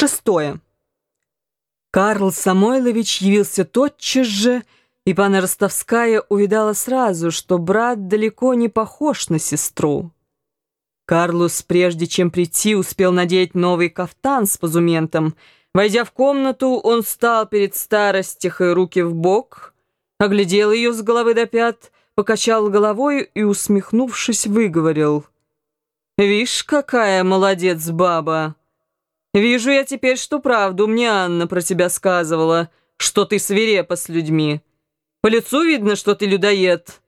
Шестое. Карл Самойлович явился тотчас же, и пана Ростовская увидала сразу, что брат далеко не похож на сестру. Карлус, прежде чем прийти, успел надеть новый кафтан с позументом. Войдя в комнату, он встал перед старостихой руки в бок, оглядел ее с головы до пят, покачал головой и, усмехнувшись, выговорил. «Вишь, какая молодец баба!» Вижу я теперь, что правду мне Анна про тебя сказывала, что ты свирепа с людьми. По лицу видно, что ты людоед.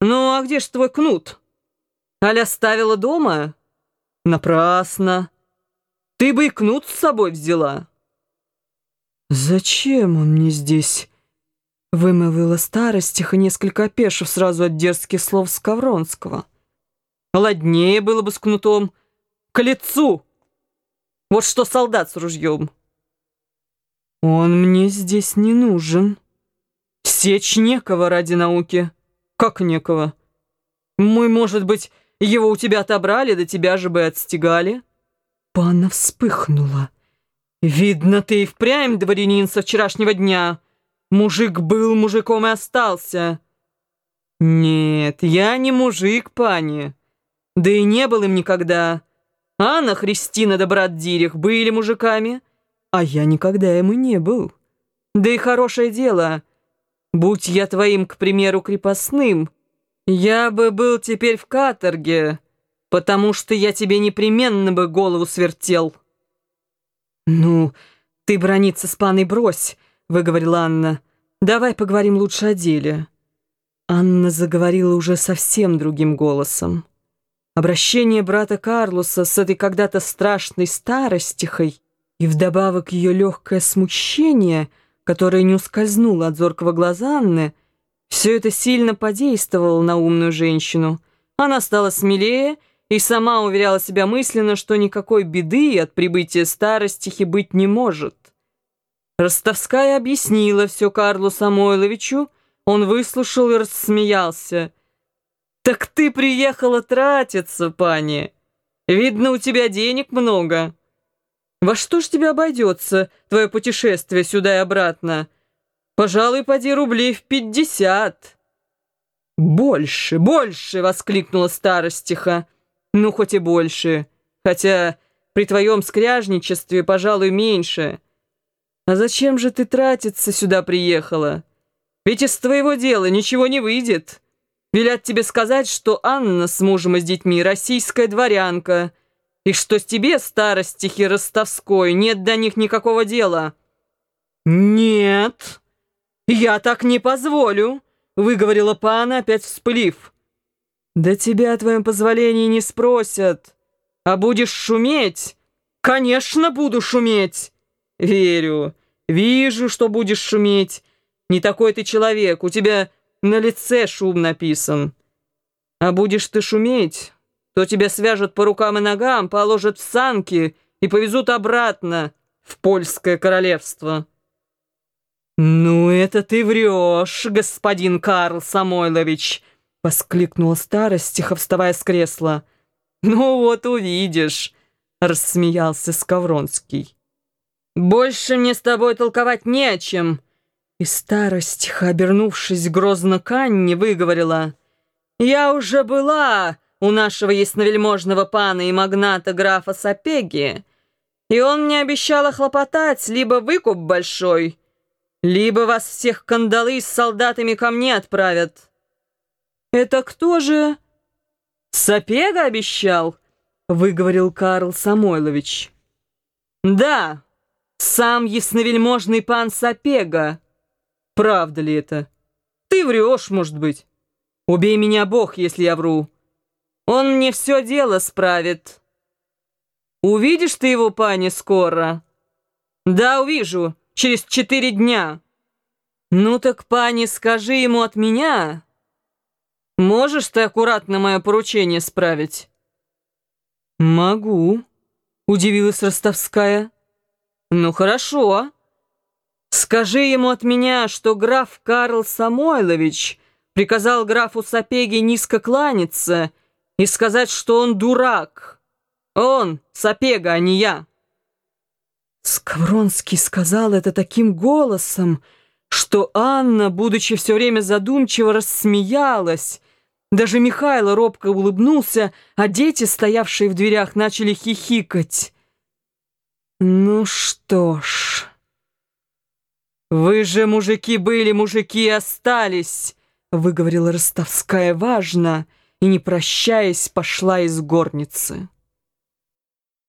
Ну, а где ж твой кнут? Аля ставила дома? Напрасно. Ты бы и кнут с собой взяла. Зачем он мне здесь? Вымовила старостиха, несколько опешив сразу от дерзких слов Скавронского. Ладнее было бы с кнутом. К лицу! Вот что солдат с ружьем. Он мне здесь не нужен. Сечь некого ради науки. Как некого? Мы, может быть, его у тебя отобрали, да тебя же бы отстегали. Панна вспыхнула. Видно, ты и впрямь дворянин со вчерашнего дня. Мужик был мужиком и остался. Нет, я не мужик, пани. Да и не был им никогда. Анна, Христина да брат Дирих были мужиками, а я никогда и не был. Да и хорошее дело. Будь я твоим, к примеру, крепостным, я бы был теперь в каторге, потому что я тебе непременно бы голову свертел. «Ну, ты брониться с паной брось», — выговорила Анна. «Давай поговорим лучше о деле». Анна заговорила уже совсем другим голосом. Обращение брата Карлоса с этой когда-то страшной старостихой и вдобавок ее легкое смущение, которое не ускользнуло от зоркого глаза Анны, все это сильно подействовало на умную женщину. Она стала смелее и сама уверяла себя мысленно, что никакой беды от прибытия старостихи быть не может. Ростовская объяснила все Карлу Самойловичу, он выслушал и рассмеялся – «Так ты приехала тратиться, пани. Видно, у тебя денег много. Во что ж тебе обойдется твое путешествие сюда и обратно? Пожалуй, поди рублей в пятьдесят». «Больше, больше!» — воскликнула старостиха. «Ну, хоть и больше. Хотя при твоем скряжничестве, пожалуй, меньше. А зачем же ты тратиться сюда приехала? Ведь из твоего дела ничего не выйдет». Велят тебе сказать, что Анна с мужем и с детьми российская дворянка, и что с тебе, старостихи Ростовской, нет до них никакого дела». «Нет, я так не позволю», — выговорила пана, опять вспылив. «Да тебя о твоем позволении не спросят. А будешь шуметь? Конечно, буду шуметь. Верю, вижу, что будешь шуметь. Не такой ты человек, у тебя на лице шум написан. А будешь ты шуметь, то тебя свяжут по рукам и ногам, положат в санки и повезут обратно в польское королевство. «Ну, это ты врешь, господин Карл Самойлович!» — воскликнула старостиха, вставая с кресла. «Ну вот увидишь!» — рассмеялся Скавронский. «Больше мне с тобой толковать не о чем!» И старость, обернувшись грозно к Анне, выговорила. «Я уже была у нашего ясновельможного пана и магната графа Сапеги, и он мне обещал охлопотать либо выкуп большой, либо вас всех кандалы с солдатами ко мне отправят». «Это кто же?» «Сапега обещал?» — выговорил Карл Самойлович. «Да, сам ясновельможный пан Сапега». Правда ли это? Ты врешь, может быть. Убей меня, Бог, если я вру. Он мне все дело справит. Увидишь ты его, пани, скоро? Да, увижу, через четыре дня. Ну так, пани, скажи ему от меня. Можешь ты аккуратно мое поручение справить? Могу, удивилась Ростовская. Ну хорошо. Скажи ему от меня, что граф Карл Самойлович приказал графу Сапеге низко кланяться и сказать, что он дурак. Он, Сапега, а не я. Скавронский сказал это таким голосом, что Анна, будучи все время задумчиво, рассмеялась. Даже Михайло робко улыбнулся, а дети, стоявшие в дверях, начали хихикать. «Ну что ж...» «Вы же мужики были, мужики остались!» выговорила Ростовская важно и, не прощаясь, пошла из горницы.